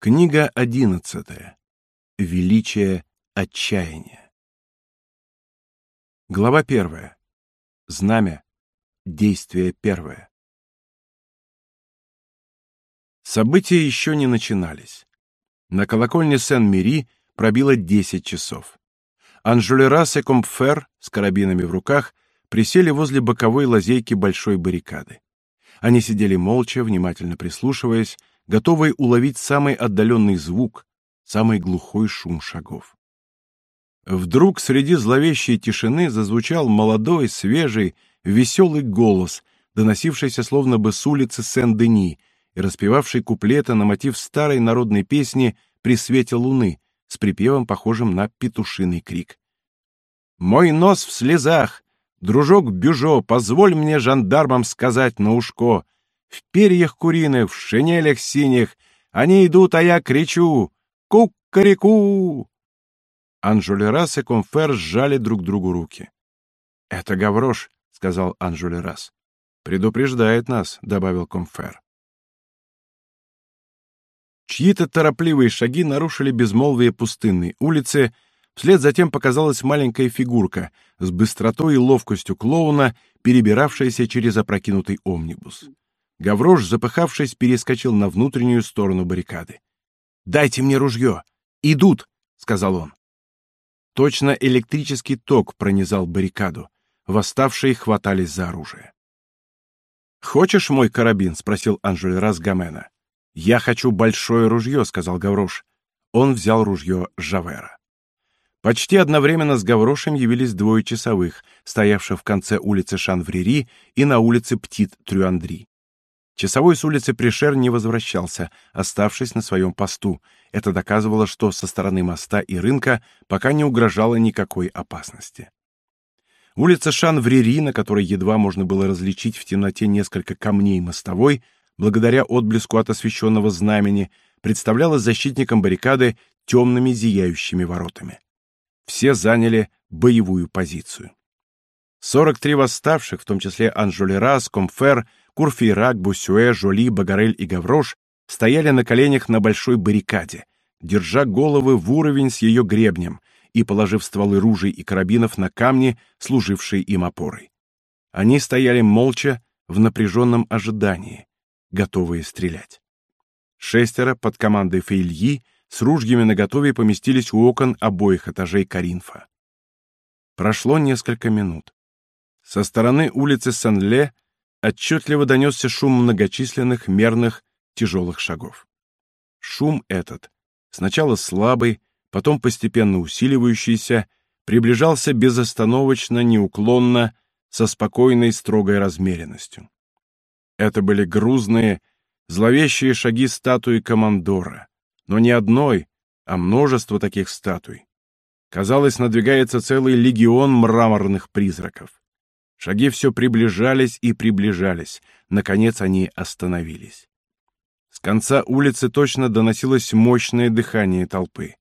Книга одиннадцатая. Величие отчаяния. Глава первая. Знамя. Действие первое. События еще не начинались. На колокольне Сен-Мири пробило десять часов. Анжулерас и Компфер с карабинами в руках присели возле боковой лазейки большой баррикады. Они сидели молча, внимательно прислушиваясь, готовые уловить самый отдаленный звук, самый глухой шум шагов. Вдруг среди зловещей тишины зазвучал молодой, свежий, веселый голос, доносившийся словно бы с улицы Сен-Дени и распевавший куплеты на мотив старой народной песни «При свете луны» с припевом, похожим на петушиный крик. «Мой нос в слезах! Дружок Бюжо, позволь мне жандармам сказать на ушко — в перьях куриных, в шинелях синих. Они идут, а я кричу «Кукареку!» Анжулерас и Комфер сжали друг другу руки. «Это Гаврош», — сказал Анжулерас. «Предупреждает нас», — добавил Комфер. Чьи-то торопливые шаги нарушили безмолвие пустынной улицы, вслед затем показалась маленькая фигурка с быстротой и ловкостью клоуна, перебиравшаяся через опрокинутый омнибус. Гаврош, запыхавшись, перескочил на внутреннюю сторону баррикады. «Дайте мне ружье! Идут!» — сказал он. Точно электрический ток пронизал баррикаду. Восставшие хватались за оружие. «Хочешь мой карабин?» — спросил Анжелерас Гамена. «Я хочу большое ружье», — сказал Гаврош. Он взял ружье Жавера. Почти одновременно с Гаврошем явились двое часовых, стоявших в конце улицы Шанврери и на улице Птит-Трюандри. Часовой с улицы Пришер не возвращался, оставшись на своем посту. Это доказывало, что со стороны моста и рынка пока не угрожало никакой опасности. Улица Шан-Врери, на которой едва можно было различить в темноте несколько камней мостовой, благодаря отблеску от освещенного знамени, представляла защитникам баррикады темными зияющими воротами. Все заняли боевую позицию. 43 восставших, в том числе Анжолерас, Комфер, Курфейрак, Бусюэ, Жоли, Багарель и Гаврош стояли на коленях на большой баррикаде, держа головы в уровень с ее гребнем и положив стволы ружей и карабинов на камни, служившие им опорой. Они стояли молча в напряженном ожидании, готовые стрелять. Шестеро под командой Фейльи с ружьями наготове поместились у окон обоих этажей Каринфа. Прошло несколько минут. Со стороны улицы Сен-Ле отчетливо донесся шум многочисленных мерных тяжелых шагов. Шум этот, сначала слабый, потом постепенно усиливающийся, приближался безостановочно, неуклонно, со спокойной строгой размеренностью. Это были грузные, зловещие шаги статуи командора, но не одной, а множество таких статуй. Казалось, надвигается целый легион мраморных призраков. Шаги все приближались и приближались. Наконец они остановились. С конца улицы точно доносилось мощное дыхание толпы.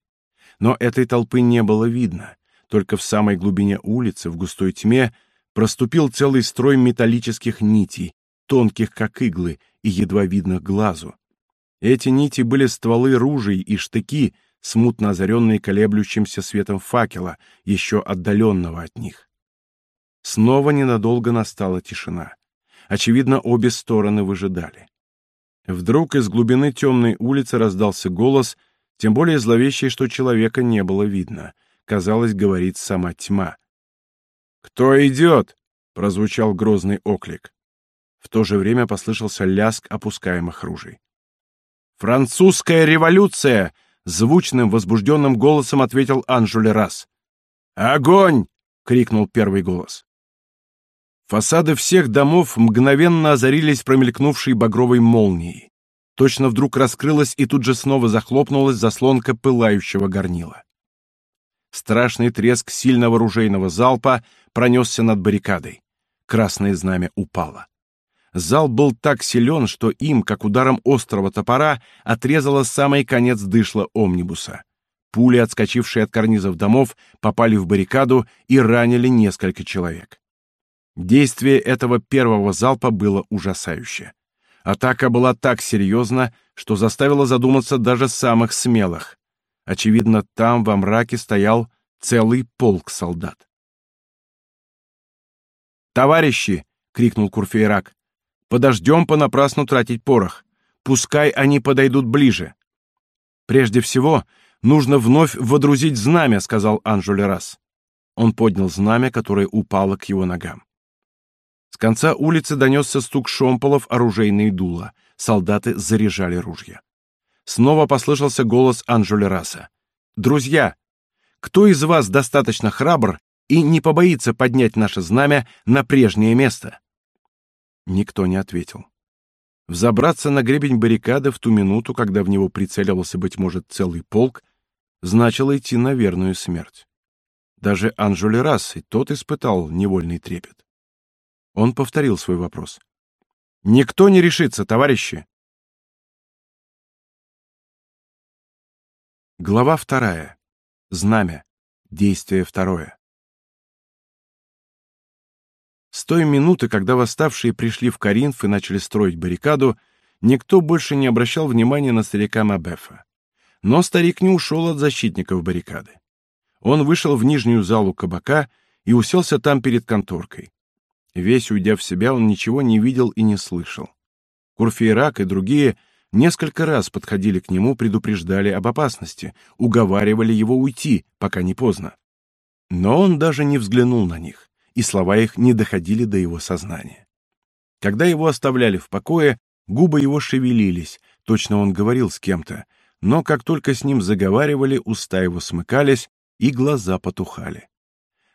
Но этой толпы не было видно. Только в самой глубине улицы, в густой тьме, проступил целый строй металлических нитей, тонких как иглы и едва видных глазу. Эти нити были стволы ружей и штыки, смутно озаренные колеблющимся светом факела, еще отдаленного от них. Снова ненадолго настала тишина. Очевидно, обе стороны выжидали. Вдруг из глубины темной улицы раздался голос, тем более зловещий, что человека не было видно. Казалось, говорит сама тьма. «Кто идет?» — прозвучал грозный оклик. В то же время послышался ляск опускаемых ружей. «Французская революция!» — звучным, возбужденным голосом ответил Анжуле раз. «Огонь!» — крикнул первый голос. Фасады всех домов мгновенно озарились промелькнувшей багровой молнией. Точно вдруг раскрылась и тут же снова захлопнулась заслонка пылающего горнила. Страшный треск сильного ружейного залпа пронесся над баррикадой. Красное знамя упало. Зал был так силен, что им, как ударом острого топора, отрезало самый конец дышла омнибуса. Пули, отскочившие от карнизов домов, попали в баррикаду и ранили несколько человек. Действие этого первого залпа было ужасающе. Атака была так серьезна, что заставило задуматься даже самых смелых. Очевидно, там во мраке стоял целый полк солдат. «Товарищи!» — крикнул Курфейрак. «Подождем понапрасну тратить порох. Пускай они подойдут ближе». «Прежде всего, нужно вновь водрузить знамя», — сказал Анжулерас. Он поднял знамя, которое упало к его ногам. С конца улицы донесся стук шомполов оружейные дула. Солдаты заряжали ружья. Снова послышался голос Анжулераса. «Друзья, кто из вас достаточно храбр и не побоится поднять наше знамя на прежнее место?» Никто не ответил. Взобраться на гребень баррикады в ту минуту, когда в него прицеливался, быть может, целый полк, значило идти на верную смерть. Даже Анжулерас и тот испытал невольный трепет. Он повторил свой вопрос. «Никто не решится, товарищи!» Глава вторая. Знамя. Действие второе. С той минуты, когда восставшие пришли в Каринф и начали строить баррикаду, никто больше не обращал внимания на старика Мабефа. Но старик не ушел от защитников баррикады. Он вышел в нижнюю залу кабака и уселся там перед конторкой. Весь уйдя в себя, он ничего не видел и не слышал. Курфейрак и другие несколько раз подходили к нему, предупреждали об опасности, уговаривали его уйти, пока не поздно. Но он даже не взглянул на них, и слова их не доходили до его сознания. Когда его оставляли в покое, губы его шевелились, точно он говорил с кем-то, но как только с ним заговаривали, уста его смыкались и глаза потухали.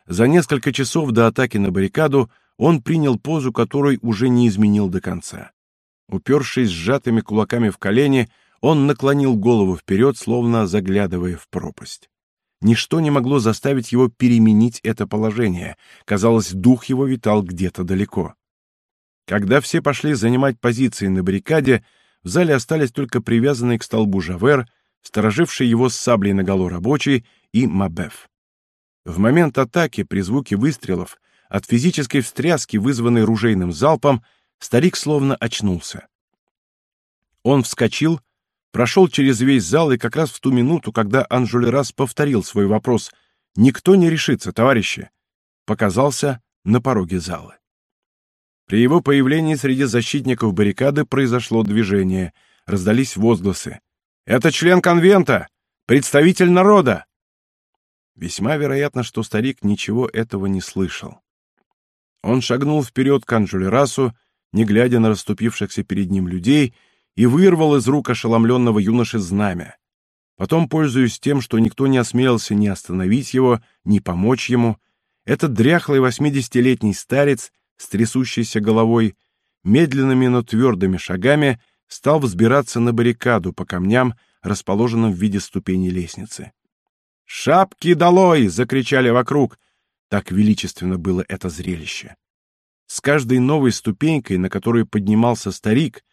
За несколько часов до атаки на баррикаду он принял позу, которой уже не изменил до конца. Упершись сжатыми кулаками в колени, он наклонил голову вперед, словно заглядывая в пропасть. Ничто не могло заставить его переменить это положение. Казалось, дух его витал где-то далеко. Когда все пошли занимать позиции на баррикаде, в зале остались только привязанные к столбу Жавер, стороживший его с саблей наголо рабочий и Мабеф. В момент атаки при звуке выстрелов от физической встряски, вызванной ружейным залпом, старик словно очнулся. Он вскочил, прошел через весь зал и как раз в ту минуту, когда Анжулерас повторил свой вопрос «Никто не решится, товарищи!» показался на пороге зала. При его появлении среди защитников баррикады произошло движение, раздались возгласы. «Это член конвента! Представитель народа!» Весьма вероятно, что старик ничего этого не слышал. Он шагнул вперед к Анжулерасу, не глядя на расступившихся перед ним людей, и вырвал из рук ошеломленного юноши знамя. Потом, пользуясь тем, что никто не осмелился ни остановить его, ни помочь ему, этот дряхлый восьмидесятилетний старец с трясущейся головой медленными, но твердыми шагами стал взбираться на баррикаду по камням, расположенным в виде ступеней лестницы. «Шапки долой!» — закричали вокруг — так величественно было это зрелище. С каждой новой ступенькой, на которую поднимался старик,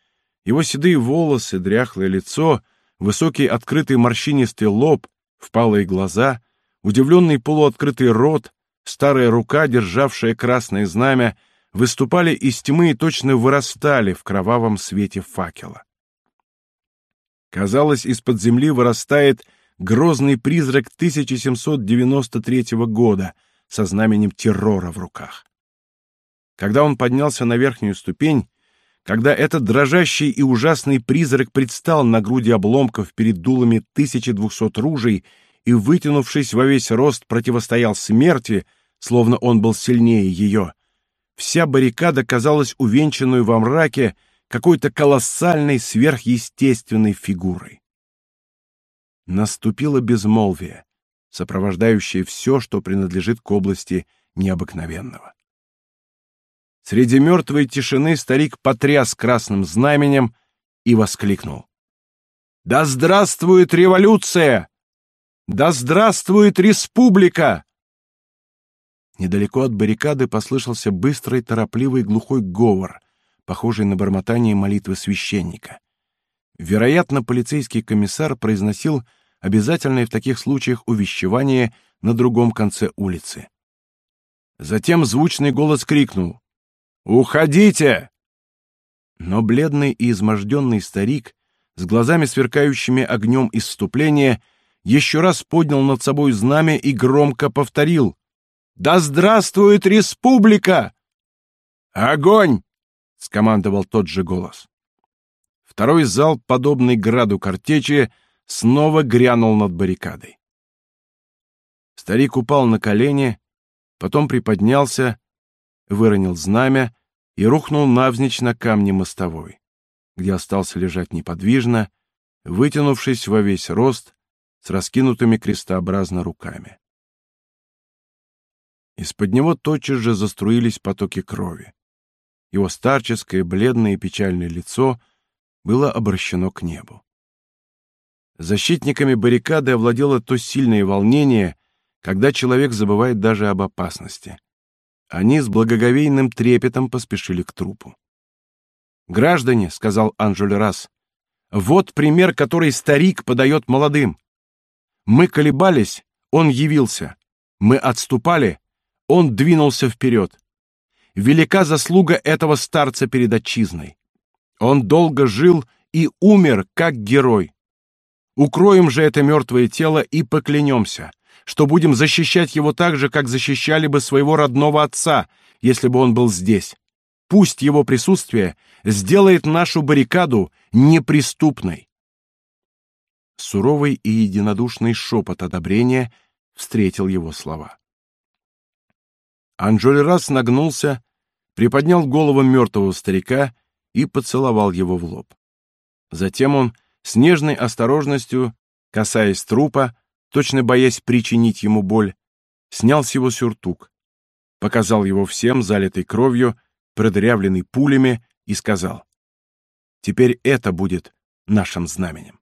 его седые волосы, дряхлое лицо, высокий открытый морщинистый лоб, впалые глаза, удивленный полуоткрытый рот, старая рука, державшая красное знамя, выступали из тьмы и точно вырастали в кровавом свете факела. Казалось, из-под земли вырастает грозный призрак 1793 года — со знаменем террора в руках. Когда он поднялся на верхнюю ступень, когда этот дрожащий и ужасный призрак предстал на груди обломков перед дулами 1200 ружей и, вытянувшись во весь рост, противостоял смерти, словно он был сильнее ее, вся баррикада казалась увенчанную во мраке какой-то колоссальной сверхъестественной фигурой. Наступило безмолвие сопровождающее все, что принадлежит к области необыкновенного. Среди мертвой тишины старик потряс красным знаменем и воскликнул. «Да здравствует революция! Да здравствует республика!» Недалеко от баррикады послышался быстрый, торопливый, глухой говор, похожий на бормотание молитвы священника. Вероятно, полицейский комиссар произносил обязательное в таких случаях увещевание на другом конце улицы. Затем звучный голос крикнул «Уходите!» Но бледный и изможденный старик, с глазами сверкающими огнем исступления, еще раз поднял над собой знамя и громко повторил «Да здравствует республика!» «Огонь!» — скомандовал тот же голос. Второй залп, подобный граду картечи, снова грянул над баррикадой. Старик упал на колени, потом приподнялся, выронил знамя и рухнул навзничь на камни мостовой, где остался лежать неподвижно, вытянувшись во весь рост, с раскинутыми крестообразно руками. Из-под него тотчас же заструились потоки крови. Его старческое, бледное и печальное лицо было обращено к небу. Защитниками баррикады овладело то сильное волнение, когда человек забывает даже об опасности. Они с благоговейным трепетом поспешили к трупу. «Граждане», — сказал Анжель Расс, — «вот пример, который старик подает молодым. Мы колебались, он явился. Мы отступали, он двинулся вперед. Велика заслуга этого старца перед отчизной. Он долго жил и умер, как герой. Укроем же это мертвое тело и поклянемся, что будем защищать его так же, как защищали бы своего родного отца, если бы он был здесь. Пусть его присутствие сделает нашу баррикаду неприступной. Суровый и единодушный шепот одобрения встретил его слова. Анжоль раз нагнулся, приподнял голову мертвого старика и поцеловал его в лоб. Затем он с нежной осторожностью, касаясь трупа, точно боясь причинить ему боль, снял с его сюртук, показал его всем, залитый кровью, продырявленный пулями, и сказал, «Теперь это будет нашим знаменем».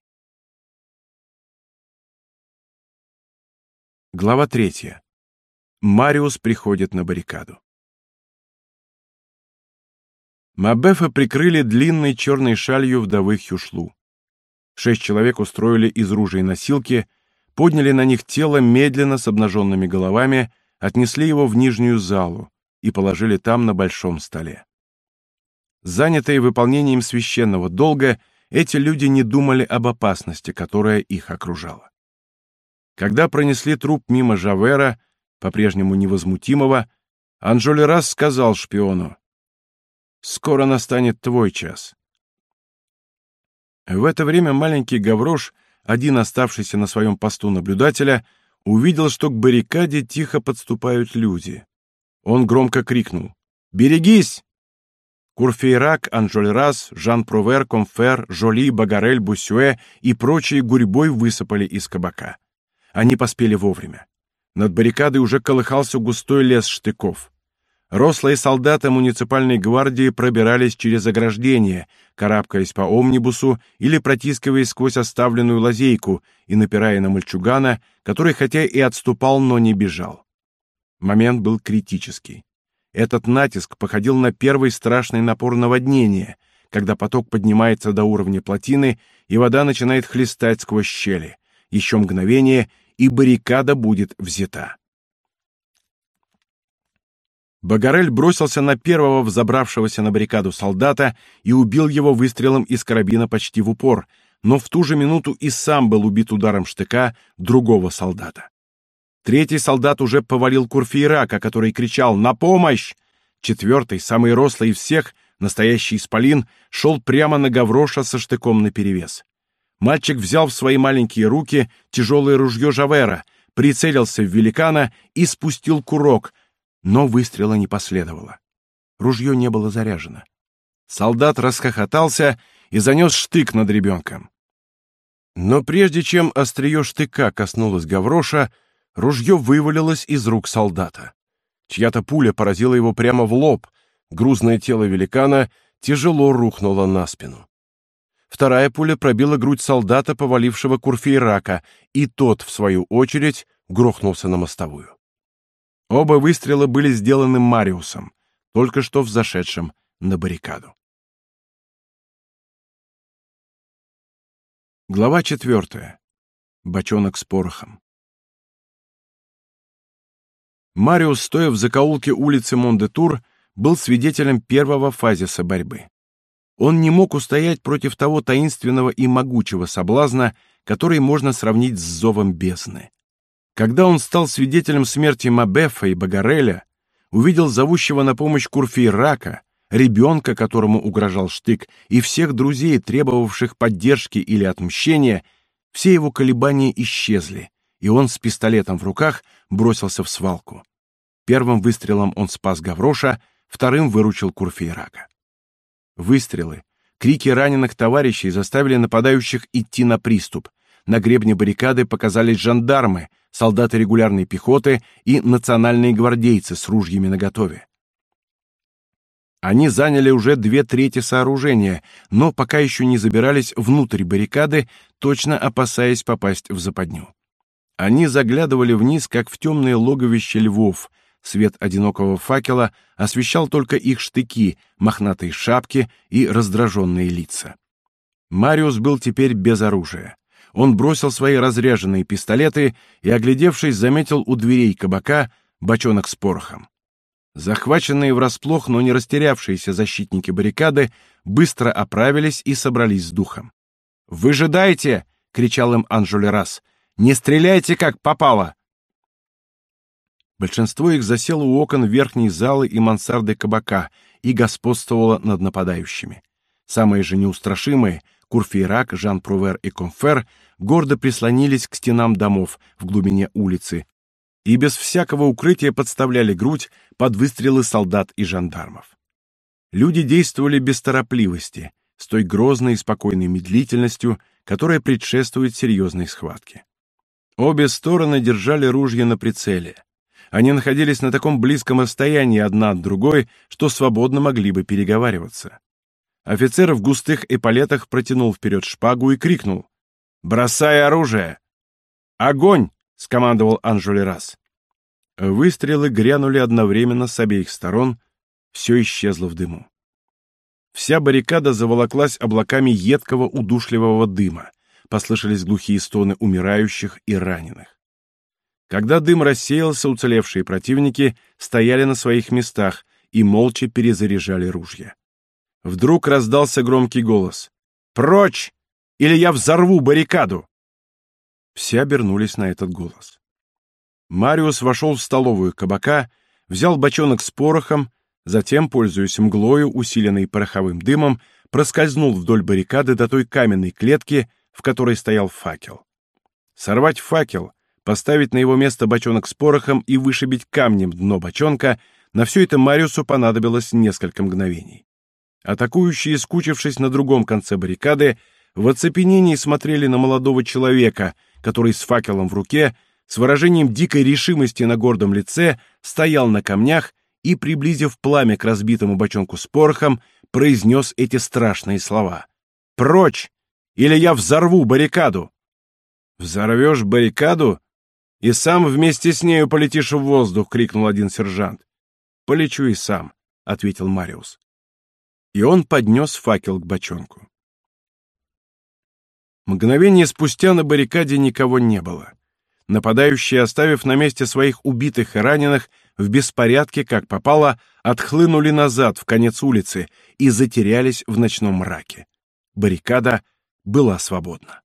Глава третья. Мариус приходит на баррикаду. Мабефа прикрыли длинной черной шалью вдовы Хюшлу. Шесть человек устроили из ружей носилки, подняли на них тело медленно с обнаженными головами, отнесли его в нижнюю залу и положили там на большом столе. Занятые выполнением священного долга, эти люди не думали об опасности, которая их окружала. Когда пронесли труп мимо Жавера, по-прежнему невозмутимого, Анжоли раз сказал шпиону, Скоро настанет твой час. В это время маленький Гаврош, один оставшийся на своем посту наблюдателя, увидел, что к баррикаде тихо подступают люди. Он громко крикнул «Берегись!» Курфейрак, Анжольрас, Жан-Провер, Комфер, Жоли, Багарель, Бусюэ и прочие гурьбой высыпали из кабака. Они поспели вовремя. Над баррикадой уже колыхался густой лес штыков. Рослые солдаты муниципальной гвардии пробирались через ограждение, карабкаясь по омнибусу или протискиваясь сквозь оставленную лазейку и напирая на мальчугана, который хотя и отступал, но не бежал. Момент был критический. Этот натиск походил на первый страшный напор наводнения, когда поток поднимается до уровня плотины, и вода начинает хлестать сквозь щели. Еще мгновение, и баррикада будет взята. Багарель бросился на первого взобравшегося на баррикаду солдата и убил его выстрелом из карабина почти в упор, но в ту же минуту и сам был убит ударом штыка другого солдата. Третий солдат уже повалил Курфейрака, который кричал «На помощь!». Четвертый, самый рослый из всех, настоящий исполин, шел прямо на Гавроша со штыком наперевес. Мальчик взял в свои маленькие руки тяжелое ружье Жавера, прицелился в великана и спустил курок — но выстрела не последовало. Ружье не было заряжено. Солдат расхохотался и занес штык над ребенком. Но прежде чем острие штыка коснулось Гавроша, ружье вывалилось из рук солдата. Чья-то пуля поразила его прямо в лоб, грузное тело великана тяжело рухнуло на спину. Вторая пуля пробила грудь солдата, повалившего Курфейрака, и тот, в свою очередь, грохнулся на мостовую. Оба выстрела были сделаны Мариусом, только что взошедшим на баррикаду. Глава четвертая. Бочонок с порохом. Мариус, стоя в закоулке улицы Мондетур, был свидетелем первого фазиса борьбы. Он не мог устоять против того таинственного и могучего соблазна, который можно сравнить с зовом бездны. Когда он стал свидетелем смерти Мабефа и Багареля, увидел зовущего на помощь Курфейрака, ребенка, которому угрожал штык, и всех друзей, требовавших поддержки или отмщения, все его колебания исчезли, и он с пистолетом в руках бросился в свалку. Первым выстрелом он спас Гавроша, вторым выручил Курфейрака. Выстрелы, крики раненых товарищей заставили нападающих идти на приступ. На гребне баррикады показались жандармы, солдаты регулярной пехоты и национальные гвардейцы с ружьями наготове. Они заняли уже две трети сооружения, но пока еще не забирались внутрь баррикады, точно опасаясь попасть в западню. Они заглядывали вниз, как в темное логовище львов. Свет одинокого факела освещал только их штыки, мохнатые шапки и раздраженные лица. Мариус был теперь без оружия. Он бросил свои разряженные пистолеты и, оглядевшись, заметил у дверей кабака бочонок с порохом. Захваченные врасплох, но не растерявшиеся защитники баррикады быстро оправились и собрались с духом. «Выжидайте!» — кричал им Анжулерас. «Не стреляйте, как попало!» Большинство их засело у окон верхней залы и мансарды кабака и господствовало над нападающими. Самые же неустрашимые — Курфейрак, Жан-Прувер и Конфер — гордо прислонились к стенам домов в глубине улицы, и без всякого укрытия подставляли грудь под выстрелы солдат и жандармов. Люди действовали без торопливости, с той грозной и спокойной медлительностью, которая предшествует серьезной схватке. Обе стороны держали ружья на прицеле. Они находились на таком близком расстоянии одна от другой, что свободно могли бы переговариваться. Офицер в густых эполетах протянул вперед шпагу и крикнул «Бросай оружие!» «Огонь!» — скомандовал Анжулерас. Выстрелы грянули одновременно с обеих сторон, все исчезло в дыму. Вся баррикада заволоклась облаками едкого удушливого дыма, послышались глухие стоны умирающих и раненых. Когда дым рассеялся, уцелевшие противники стояли на своих местах и молча перезаряжали ружья. Вдруг раздался громкий голос. «Прочь! Или я взорву баррикаду!» Все обернулись на этот голос. Мариус вошел в столовую кабака, взял бочонок с порохом, затем, пользуясь мглою, усиленной пороховым дымом, проскользнул вдоль баррикады до той каменной клетки, в которой стоял факел. Сорвать факел, поставить на его место бочонок с порохом и вышибить камнем дно бочонка, на все это Мариусу понадобилось несколько мгновений. Атакующие, скучившись на другом конце баррикады, в оцепенении смотрели на молодого человека — который с факелом в руке, с выражением дикой решимости на гордом лице, стоял на камнях и, приблизив пламя к разбитому бочонку с порохом, произнес эти страшные слова. «Прочь! Или я взорву баррикаду!» «Взорвешь баррикаду? И сам вместе с нею полетишь в воздух!» — крикнул один сержант. «Полечу и сам», — ответил Мариус. И он поднес факел к бочонку. Мгновение спустя на баррикаде никого не было. Нападающие, оставив на месте своих убитых и раненых, в беспорядке, как попало, отхлынули назад в конец улицы и затерялись в ночном мраке. Баррикада была свободна.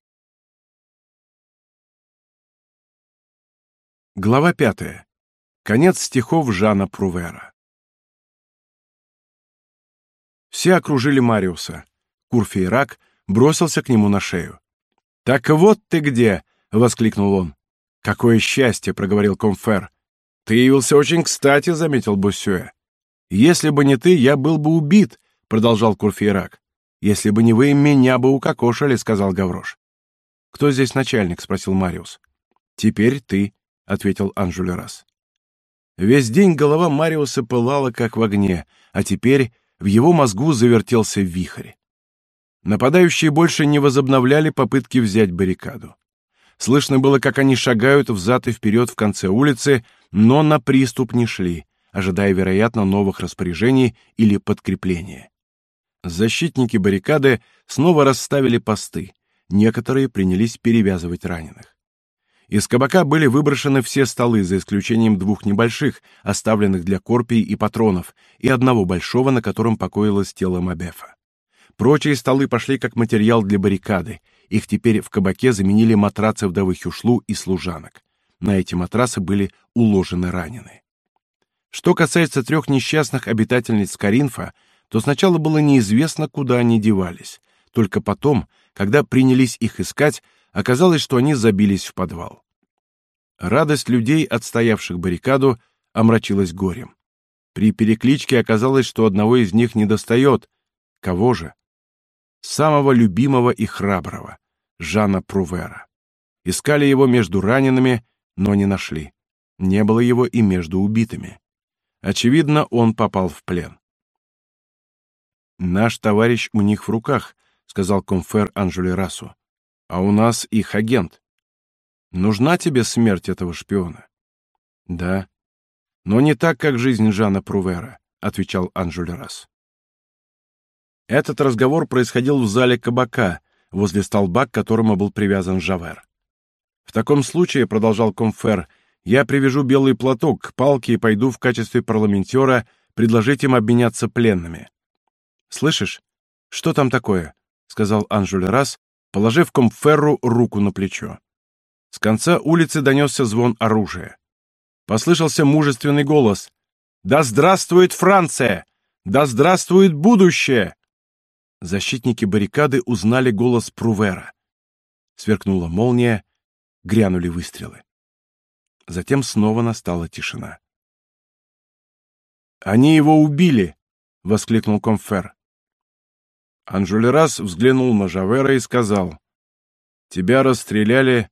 Глава пятая. Конец стихов Жана Прувера. Все окружили Мариуса. Курфейрак бросился к нему на шею. «Так вот ты где!» — воскликнул он. «Какое счастье!» — проговорил Комфер. «Ты явился очень кстати», — заметил Буссюэ. «Если бы не ты, я был бы убит», — продолжал Курфейрак. «Если бы не вы, меня бы укокошили», — сказал Гаврош. «Кто здесь начальник?» — спросил Мариус. «Теперь ты», — ответил Анжулерас. Весь день голова Мариуса пылала, как в огне, а теперь в его мозгу завертелся вихрь. Нападающие больше не возобновляли попытки взять баррикаду. Слышно было, как они шагают взад и вперед в конце улицы, но на приступ не шли, ожидая, вероятно, новых распоряжений или подкрепления. Защитники баррикады снова расставили посты, некоторые принялись перевязывать раненых. Из кабака были выброшены все столы, за исключением двух небольших, оставленных для корпий и патронов, и одного большого, на котором покоилось тело Мабефа. Прочие столы пошли как материал для баррикады. Их теперь в кабаке заменили матрацы вдовы Хюшлу и служанок. На эти матрасы были уложены раненые. Что касается трех несчастных обитательниц Каринфа, то сначала было неизвестно, куда они девались. Только потом, когда принялись их искать, оказалось, что они забились в подвал. Радость людей, отстоявших баррикаду, омрачилась горем. При перекличке оказалось, что одного из них недостает. Кого же? Самого любимого и храброго, Жана Прувера. Искали его между ранеными, но не нашли. Не было его и между убитыми. Очевидно, он попал в плен. «Наш товарищ у них в руках», — сказал комфер Расу. «А у нас их агент. Нужна тебе смерть этого шпиона?» «Да, но не так, как жизнь Жана Прувера», — отвечал Рас. Этот разговор происходил в зале кабака, возле столба, к которому был привязан Жавер. «В таком случае», — продолжал комфер, — «я привяжу белый платок к палке и пойду в качестве парламентера предложить им обменяться пленными». «Слышишь? Что там такое?» — сказал Анжуль раз, положив комферру руку на плечо. С конца улицы донесся звон оружия. Послышался мужественный голос. «Да здравствует Франция! Да здравствует будущее!» Защитники баррикады узнали голос Прувера. Сверкнула молния, грянули выстрелы. Затем снова настала тишина. «Они его убили!» — воскликнул Комфер. Анжулерас взглянул на Жавера и сказал, «Тебя расстреляли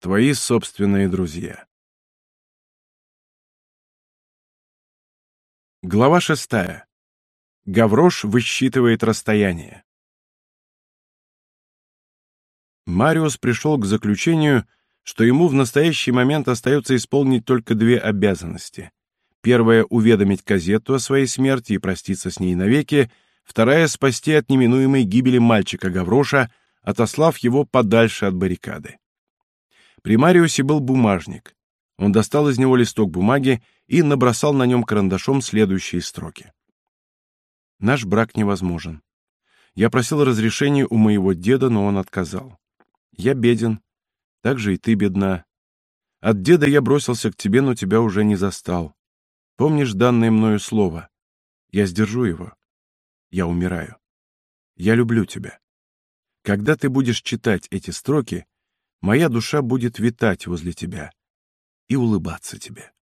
твои собственные друзья». Глава шестая. Гаврош высчитывает расстояние. Мариус пришел к заключению, что ему в настоящий момент остается исполнить только две обязанности. Первая — уведомить Казетту о своей смерти и проститься с ней навеки, вторая — спасти от неминуемой гибели мальчика Гавроша, отослав его подальше от баррикады. При Мариусе был бумажник. Он достал из него листок бумаги и набросал на нем карандашом следующие строки. Наш брак невозможен. Я просил разрешения у моего деда, но он отказал. Я беден. Так же и ты бедна. От деда я бросился к тебе, но тебя уже не застал. Помнишь данное мною слово? Я сдержу его. Я умираю. Я люблю тебя. Когда ты будешь читать эти строки, моя душа будет витать возле тебя и улыбаться тебе.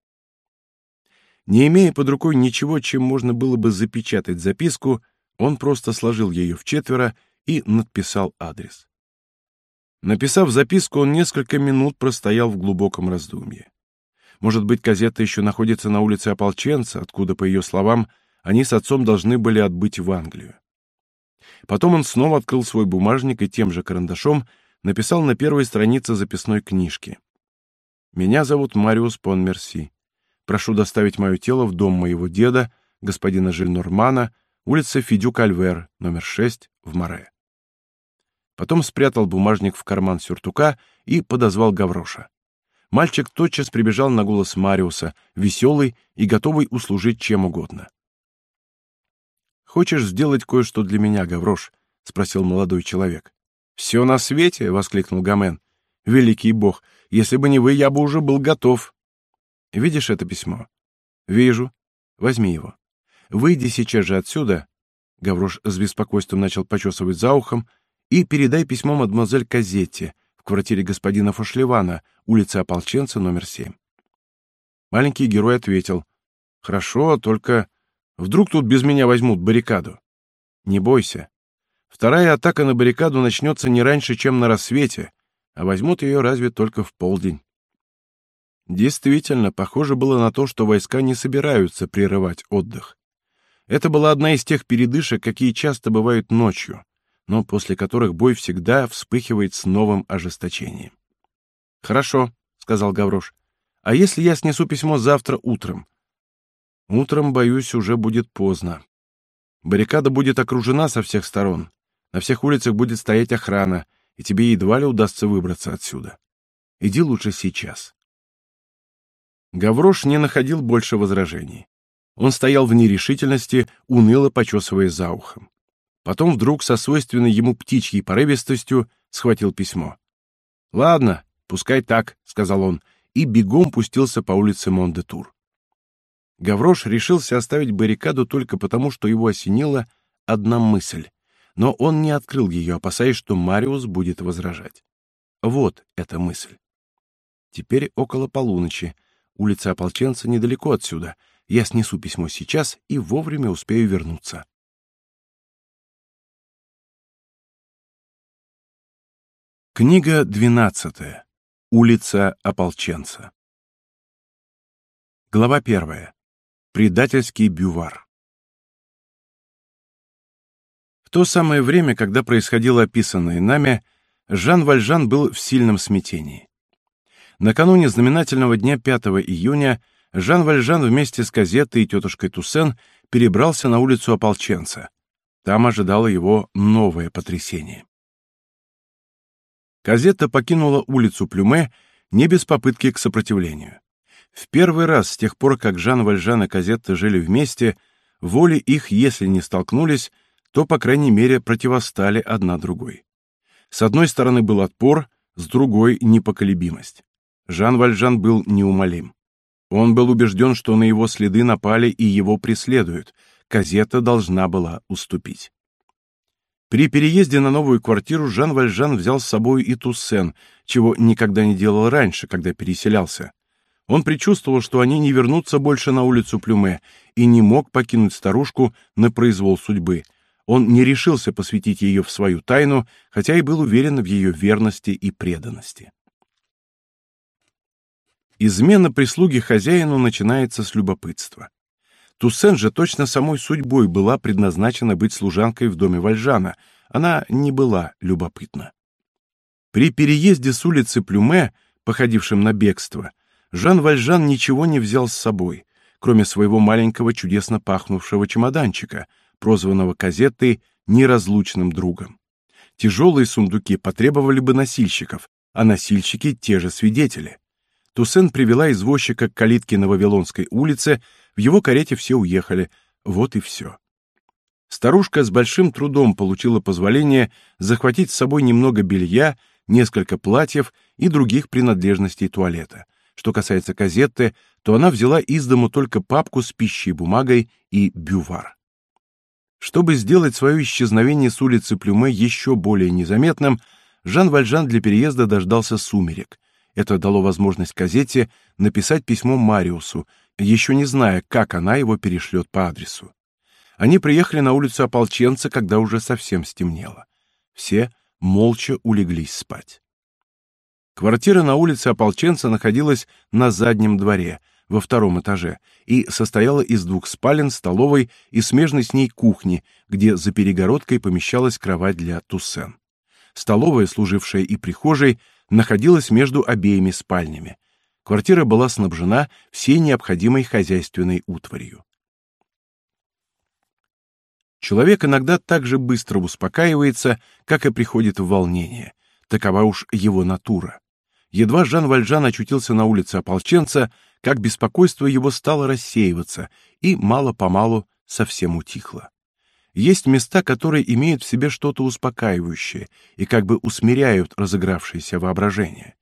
Не имея под рукой ничего, чем можно было бы запечатать записку, он просто сложил ее в четверо и надписал адрес. Написав записку, он несколько минут простоял в глубоком раздумье. Может быть, газета еще находится на улице Ополченца, откуда, по ее словам, они с отцом должны были отбыть в Англию. Потом он снова открыл свой бумажник и тем же карандашом написал на первой странице записной книжки. «Меня зовут Мариус Понмерси. Прошу доставить мое тело в дом моего деда, господина Жильнормана, улица Фидюк-Альвер, номер 6, в Море. Потом спрятал бумажник в карман сюртука и подозвал Гавроша. Мальчик тотчас прибежал на голос Мариуса, веселый и готовый услужить чем угодно. «Хочешь сделать кое-что для меня, Гаврош?» — спросил молодой человек. «Все на свете!» — воскликнул Гамен. «Великий бог! Если бы не вы, я бы уже был готов!» Видишь это письмо? Вижу. Возьми его. Выйди сейчас же отсюда. Гаврош с беспокойством начал почесывать за ухом и передай письмо мадемуазель Казетте в квартире господина Фошлевана, улица Ополченца, номер 7. Маленький герой ответил: "Хорошо, только вдруг тут без меня возьмут баррикаду. Не бойся. Вторая атака на баррикаду начнется не раньше, чем на рассвете, а возьмут ее разве только в полдень. Действительно, похоже было на то, что войска не собираются прерывать отдых. Это была одна из тех передышек, какие часто бывают ночью, но после которых бой всегда вспыхивает с новым ожесточением. «Хорошо», — сказал Гаврош. «А если я снесу письмо завтра утром?» «Утром, боюсь, уже будет поздно. Баррикада будет окружена со всех сторон. На всех улицах будет стоять охрана, и тебе едва ли удастся выбраться отсюда. Иди лучше сейчас». Гаврош не находил больше возражений. Он стоял в нерешительности, уныло почесывая за ухом. Потом вдруг со свойственной ему птичьей порывистостью схватил письмо. «Ладно, пускай так», — сказал он, и бегом пустился по улице Мондетур. Гаврош решился оставить баррикаду только потому, что его осенила одна мысль, но он не открыл ее, опасаясь, что Мариус будет возражать. Вот эта мысль. Теперь около полуночи. Улица Ополченца недалеко отсюда. Я снесу письмо сейчас и вовремя успею вернуться. Книга двенадцатая. Улица Ополченца. Глава первая. Предательский бювар. В то самое время, когда происходило описанное нами, Жан Вальжан был в сильном смятении. Накануне знаменательного дня 5 июня Жан Вальжан вместе с газетой и тетушкой Туссен перебрался на улицу Ополченца. Там ожидало его новое потрясение. Казетта покинула улицу Плюме не без попытки к сопротивлению. В первый раз с тех пор, как Жан Вальжан и Казетта жили вместе, воли их, если не столкнулись, то, по крайней мере, противостали одна другой. С одной стороны был отпор, с другой — непоколебимость. Жан Вальжан был неумолим. Он был убежден, что на его следы напали и его преследуют. Казета должна была уступить. При переезде на новую квартиру Жан Вальжан взял с собой и Туссен, чего никогда не делал раньше, когда переселялся. Он предчувствовал, что они не вернутся больше на улицу Плюме, и не мог покинуть старушку на произвол судьбы. Он не решился посвятить ее в свою тайну, хотя и был уверен в ее верности и преданности. Измена прислуги хозяину начинается с любопытства. Туссен же точно самой судьбой была предназначена быть служанкой в доме Вальжана. Она не была любопытна. При переезде с улицы Плюме, походившем на бегство, Жан Вальжан ничего не взял с собой, кроме своего маленького чудесно пахнувшего чемоданчика, прозванного Казеттой неразлучным другом. Тяжелые сундуки потребовали бы носильщиков, а носильщики — те же свидетели. Туссен привела извозчика к калитке на Вавилонской улице, в его карете все уехали. Вот и все. Старушка с большим трудом получила позволение захватить с собой немного белья, несколько платьев и других принадлежностей туалета. Что касается Казетты, то она взяла из дому только папку с пищей, бумагой и бювар. Чтобы сделать свое исчезновение с улицы Плюме еще более незаметным, Жан Вальжан для переезда дождался сумерек. Это дало возможность газете написать письмо Мариусу, еще не зная, как она его перешлет по адресу. Они приехали на улицу Ополченца, когда уже совсем стемнело. Все молча улеглись спать. Квартира на улице Ополченца находилась на заднем дворе, во втором этаже, и состояла из двух спален, столовой и смежной с ней кухни, где за перегородкой помещалась кровать для Туссен. Столовая, служившая и прихожей, находилась между обеими спальнями. Квартира была снабжена всей необходимой хозяйственной утварью. Человек иногда так же быстро успокаивается, как и приходит в волнение. Такова уж его натура. Едва Жан Вальжан очутился на улице ополченца, как беспокойство его стало рассеиваться и мало-помалу совсем утихло. Есть места, которые имеют в себе что-то успокаивающее и как бы усмиряют разыгравшееся воображение.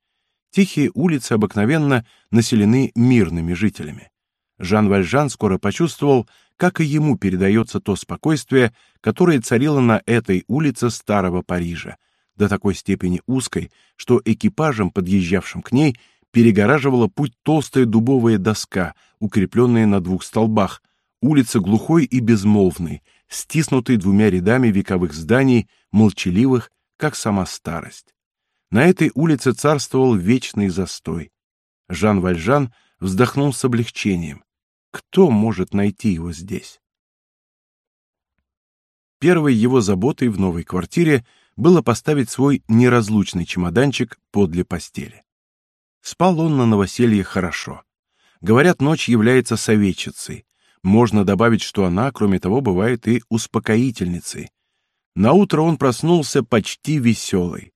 Тихие улицы обыкновенно населены мирными жителями. Жан Вальжан скоро почувствовал, как и ему передается то спокойствие, которое царило на этой улице старого Парижа, до такой степени узкой, что экипажам, подъезжавшим к ней, перегораживала путь толстая дубовая доска, укрепленная на двух столбах, улица глухой и безмолвной, стиснутый двумя рядами вековых зданий, молчаливых, как сама старость. На этой улице царствовал вечный застой. Жан Вальжан вздохнул с облегчением. Кто может найти его здесь? Первой его заботой в новой квартире было поставить свой неразлучный чемоданчик подле постели. Спал он на новоселье хорошо. Говорят, ночь является советчицей, можно добавить, что она, кроме того, бывает и успокоительницей. На утро он проснулся почти веселый.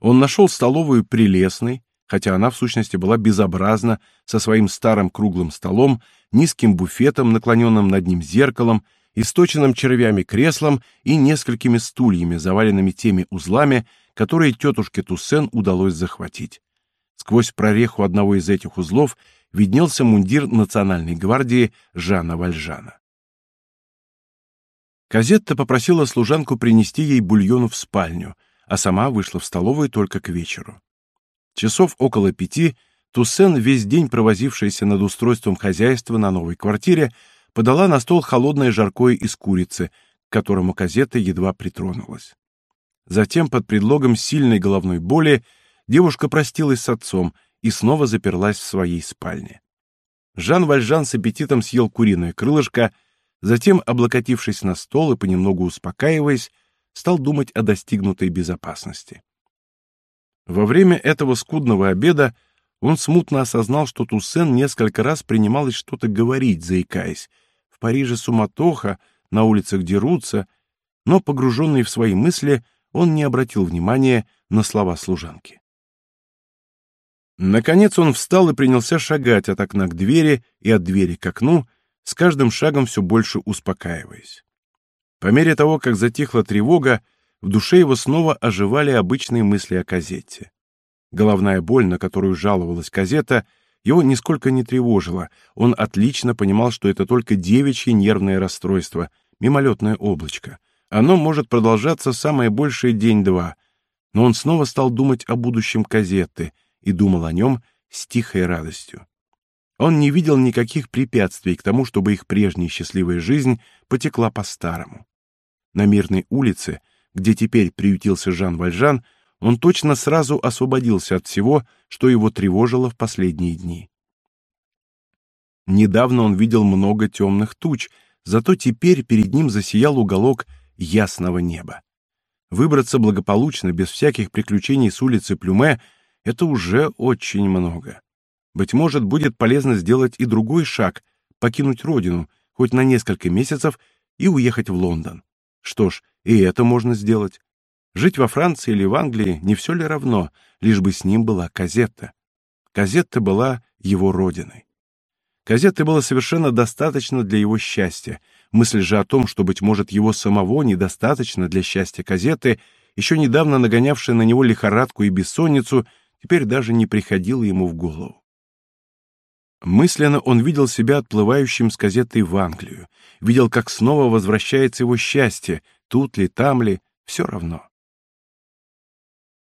Он нашел столовую прелестной, хотя она в сущности была безобразна, со своим старым круглым столом, низким буфетом, наклоненным над ним зеркалом, источенным червями креслом и несколькими стульями, заваленными теми узлами, которые тетушке Туссен удалось захватить. Сквозь прореху одного из этих узлов виднелся мундир национальной гвардии Жана Вальжана. Казетта попросила служанку принести ей бульону в спальню, а сама вышла в столовую только к вечеру. Часов около пяти Туссен, весь день провозившаяся над устройством хозяйства на новой квартире, подала на стол холодное жаркое из курицы, к которому Казетта едва притронулась. Затем, под предлогом сильной головной боли, девушка простилась с отцом и снова заперлась в своей спальне. Жан Вальжан с аппетитом съел куриное крылышко, затем, облокотившись на стол и понемногу успокаиваясь, стал думать о достигнутой безопасности. Во время этого скудного обеда он смутно осознал, что Туссен несколько раз принималось что-то говорить, заикаясь. Париже суматоха, на улицах дерутся, но, погруженный в свои мысли, он не обратил внимания на слова служанки. Наконец он встал и принялся шагать от окна к двери и от двери к окну, с каждым шагом все больше успокаиваясь. По мере того, как затихла тревога, в душе его снова оживали обычные мысли о Казетте. Головная боль, на которую жаловалась Казета, его нисколько не тревожила. Он отлично понимал, что это только девичье нервное расстройство, мимолетное облачко. Оно может продолжаться самое большее день-два. Но он снова стал думать о будущем Казетты и думал о нем с тихой радостью. Он не видел никаких препятствий к тому, чтобы их прежняя счастливая жизнь потекла по-старому. На мирной улице, где теперь приютился Жан Вальжан, он точно сразу освободился от всего, что его тревожило в последние дни. Недавно он видел много темных туч, зато теперь перед ним засиял уголок ясного неба. Выбраться благополучно, без всяких приключений с улицы Плюме — это уже очень много. Быть может, будет полезно сделать и другой шаг — покинуть родину, хоть на несколько месяцев, и уехать в Лондон. Что ж, и это можно сделать. Жить во Франции или в Англии не все ли равно, лишь бы с ним была Казетта. Казетта была его родиной. Казетты было совершенно достаточно для его счастья. Мысль же о том, что, быть может, его самого недостаточно для счастья Казетты, еще недавно нагонявшая на него лихорадку и бессонницу, теперь даже не приходила ему в голову. Мысленно он видел себя отплывающим с Казеттой в Англию, видел, как снова возвращается его счастье, тут ли, там ли, все равно.